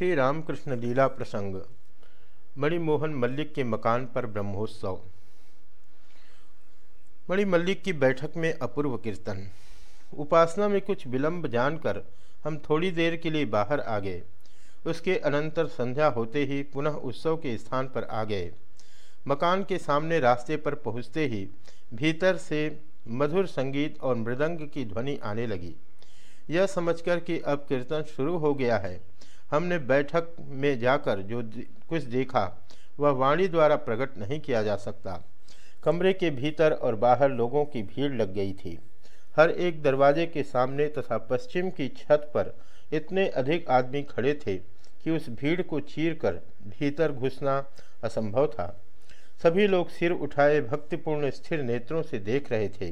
श्री रामकृष्ण लीला प्रसंग, मणिमोहन मल्लिक के मकान पर ब्रह्मोत्सव। मणिमल्लिक की बैठक में अपूर्व कीर्तन। उपासना में कुछ विलंब जानकर हम थोड़ी देर के लिए बाहर आ गए। उसके अनंतर संध्या होते ही पुनः उत्सव के स्थान पर आ गए। मकान के सामने रास्ते पर पहुँचते ही भीतर से मधुर संगीत और मृदंग की ध्वनि आने लगी। यह समझकर कि अब कीर्तन शुरू हो गया है। हमने बैठक में जाकर जो कुछ देखा, वह वाणी द्वारा प्रकट नहीं किया जा सकता। कमरे के भीतर और बाहर लोगों की भीड़ लग गई थी। हर एक दरवाजे के सामने तथा पश्चिम की छत पर इतने अधिक आदमी खड़े थे कि उस भीड़ को चीर कर भीतर घुसना असंभव था। सभी लोग सिर उठाए भक्तिपूर्ण स्थिर नेत्रों से देख रहे थे।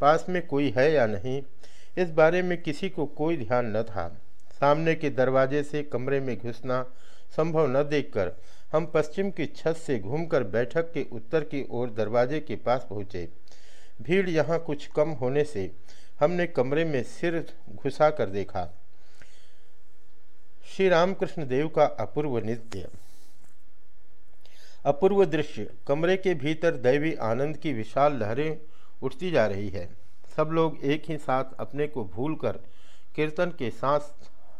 पास में कोई है या नहीं, इस बारे में किसी को कोई ध्यान न था। सामने के दरवाजे से कमरे में घुसना संभव न देखकर हम पश्चिम की छत से घूमकर बैठक के उत्तर की ओर दरवाजे के पास पहुँचे। भीड़ यहाँ कुछ कम होने से हमने कमरे में सिर घुसा कर देखा। श्री रामकृष्ण देव का अपूर्व नृत्य। अपूर्व दृश्य, कमरे के भीतर दैवी आनंद की विशाल लहरें उठती जा रही है। सब लोग एक ही साथ अपने को भूलकर कीर्तन के साथ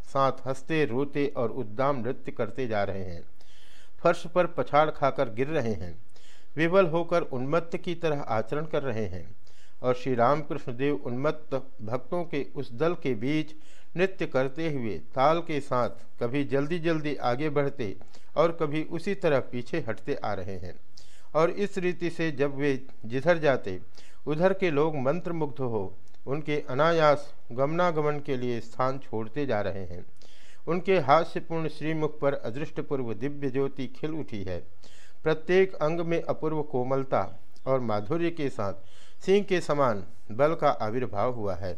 साथ हँसते, रोते और उद्दाम नृत्य करते जा रहे हैं। फर्श पर पछाड़ खाकर गिर रहे हैं। विवल होकर उन्मत्त की तरह आचरण कर रहे हैं और श्री रामकृष्ण देव उन्मत्त भक्तों के उस दल के बीच नृत्य करते हुए ताल के साथ कभी जल्दी जल्दी आगे बढ़ते और कभी उसी तरह पीछे हटते आ रहे हैं। और इस रीति से जब वे जिधर जाते, उधर के लोग मंत्रमुग्ध हो उनके अनायास गमनागमन के लिए स्थान छोड़ते जा रहे हैं। उनके हास्यपूर्ण श्रीमुख पर अदृष्टपूर्व दिव्य ज्योति खिल उठी है। प्रत्येक अंग में अपूर्व कोमलता और माधुर्य के साथ सिंह के समान बल का आविर्भाव हुआ है।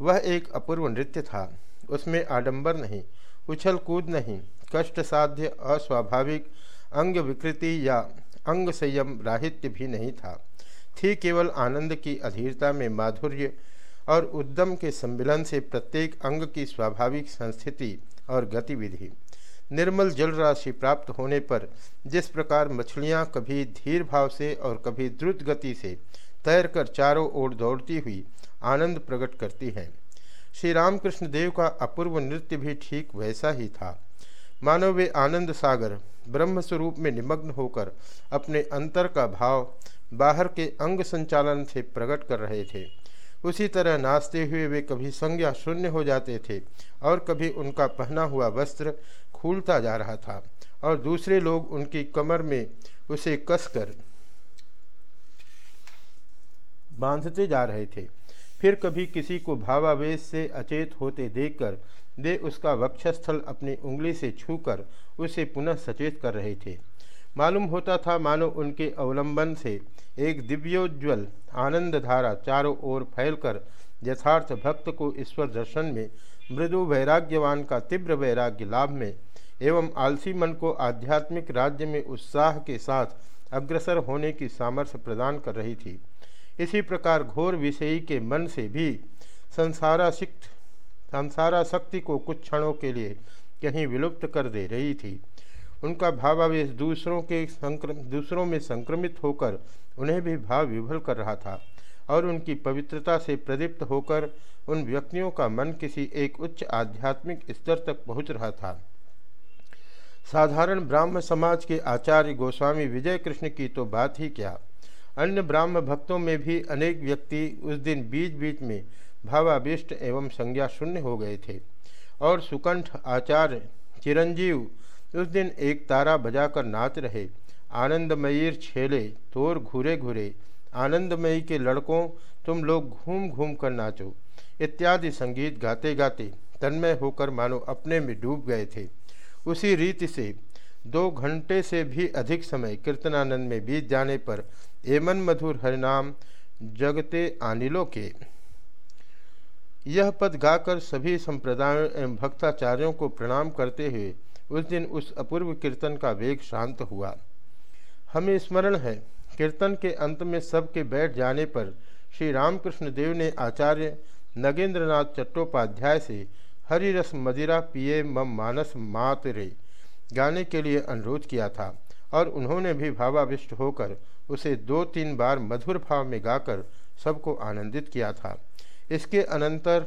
वह एक अपूर्व नृत्य था। उसमें आडंबर नहीं, उछल कूद नहीं, कष्ट साध्य, अस्वाभाविक, अंग विकृति या अंग संयम राहित्य भी नहीं था। थी केवल आनंद की अधीरता में माधुर्य और उद्यम के सम्मिलन से प्रत्येक अंग की स्वाभाविक संस्थिति और गतिविधि। निर्मल जल राशि प्राप्त होने पर जिस प्रकार मछलियाँ कभी धीर भाव से और कभी द्रुत गति से तैरकर चारों ओर दौड़ती हुई आनंद प्रकट करती हैं। श्री रामकृष्ण देव का अपूर्व नृत्य भी ठीक वैसा ही था। मानव वे आनंद सागर, ब्रह्म स्वरूप में निमग्न होकर अपने अंतर का भाव बाहर के अंग संचालन से प्रकट कर रहे थे। उसी तरह नाचते हुए वे कभी संज्ञा शून्य हो जाते थे और कभी उनका पहना हुआ वस्त्र खूलता जा रहा था और दूसरे लोग उनकी कमर में उसे कसकर बांधते जा रहे थे। फिर कभी किसी को भावावेश से अचेत होते देखकर वे उसका वक्षस्थल अपनी उंगली से छूकर उसे पुनः सचेत कर रहे थे। मालूम होता था मानो उनके अवलंबन से एक दिव्योज्वल आनंद धारा चारों ओर फैलकर यथार्थ भक्त को ईश्वर दर्शन में, मृदु वैराग्यवान का तीव्र वैराग्य लाभ में एवं आलसी मन को आध्यात्मिक राज्य में उत्साह के साथ अग्रसर होने की सामर्थ्य प्रदान कर रही थी। इसी प्रकार घोर विषयी के मन से भी संसारासिक्त संसाराशक्ति को कुछ क्षणों के लिए कहीं विलुप्त कर दे रही थी। उनका भावावेश दूसरों के संक्रम दूसरों में संक्रमित होकर उन्हें भी भाव विभल कर रहा था और उनकी पवित्रता से प्रदीप्त होकर उन व्यक्तियों का मन किसी एक उच्च आध्यात्मिक स्तर तक पहुँच रहा था। साधारण ब्राह्म समाज के आचार्य गोस्वामी विजय कृष्ण की तो बात ही क्या। अन्य ब्राह्म भक्तों में भी अनेक व्यक्ति उस दिन बीच बीच में भावाभिष्ट एवं संज्ञा शून्य हो गए थे और सुकंठ आचार्य चिरंजीव उस दिन एक तारा बजाकर नाच रहे। आनंदमयीर छेले, तोर घूरे घूरे। आनंदमयी के लड़कों, तुम लोग घूम घूम कर नाचो। इत्यादि संगीत गाते गाते तन्मय होकर मानो अपने में डूब गए थे। उसी रीति से दो घंटे से भी अधिक समय कीर्तनानंद में बीत जाने पर एमन मधुर हरिनाम जगते आनिलो के। यह पद गाकर सभी संप्रदायों एवं भक्ताचार्यों को प्रणाम करते हुए उस दिन उस अपूर्व कीर्तन का वेग शांत हुआ। हमें स्मरण है, कीर्तन के अंत में सबके बैठ जाने पर श्री रामकृष्ण देव ने आचार्य नगेंद्रनाथ चट्टोपाध्याय से हरि रस मदिरा पिए मम मानस मात रे गाने के लिए अनुरोध किया था और उन्होंने भी भावाविष्ट होकर उसे दो तीन बार मधुर भाव में गाकर सबको आनंदित किया था। इसके अनंतर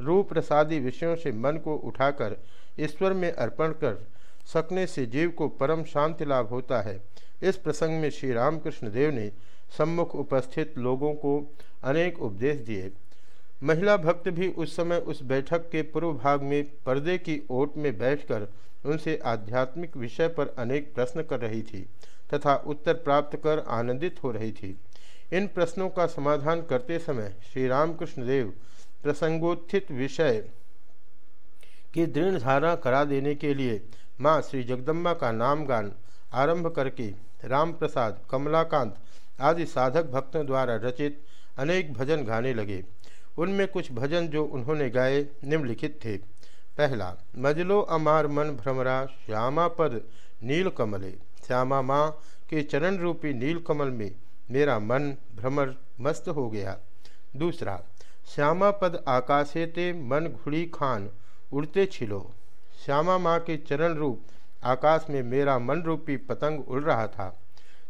रूप प्रसादी विषयों से मन को उठाकर ईश्वर में अर्पण कर सकने से जीव को परम शांति लाभ होता है। इस प्रसंग में श्री रामकृष्ण देव ने सम्मुख उपस्थित लोगों को अनेक उपदेश दिए। महिला भक्त भी उस समय उस बैठक के पूर्व भाग में पर्दे की ओट में बैठकर उनसे आध्यात्मिक विषय पर अनेक प्रश्न कर रही थी तथा उत्तर प्राप्त कर आनंदित हो रही थी। इन प्रश्नों का समाधान करते समय श्री रामकृष्ण देव प्रसंगोत्थित विषय की दृढ़ धारणा करा देने के लिए माँ श्री जगदम्बा का नाम गान आरंभ करके राम प्रसाद कमलाकांत आदि साधक भक्तों द्वारा रचित अनेक भजन गाने लगे। उनमें कुछ भजन जो उन्होंने गाए निम्नलिखित थे। पहला, मजलो अमार मन भ्रमरा, श्यामा पद नील कमले। श्यामा माँ के चरण रूपी नील कमल में मेरा मन भ्रमर मस्त हो गया। दूसरा श्यामा पद आकाशे ते मन घुड़ी खान, उड़ते छिलो। श्यामा माँ के चरण रूप, आकाश में मेरा मन रूपी पतंग उड़ रहा था।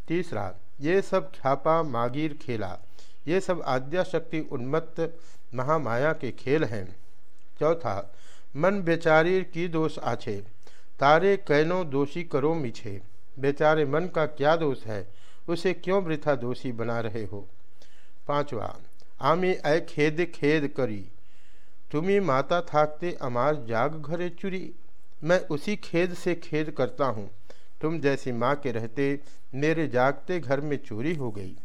तीसरा, ये सब ख्यापा मागीर खेला। ये सब आद्या शक्ति उन्मत्त महामाया के खेल हैं। चौथा, मन बेचारी की दोष आछे। तारे कैनो दोषी करो मिछे। बेचारे मन का क्या दोष है? उसे क्यों वृथा दोषी बना रहे हो? पांचवा आमी ऐ खेद खेद करी। तुम्हें माता थाकते अमार जाग घरे चुरी। मैं उसी खेद से खेद करता हूँ। तुम जैसी माँ के रहते मेरे जागते घर में चोरी हो गई।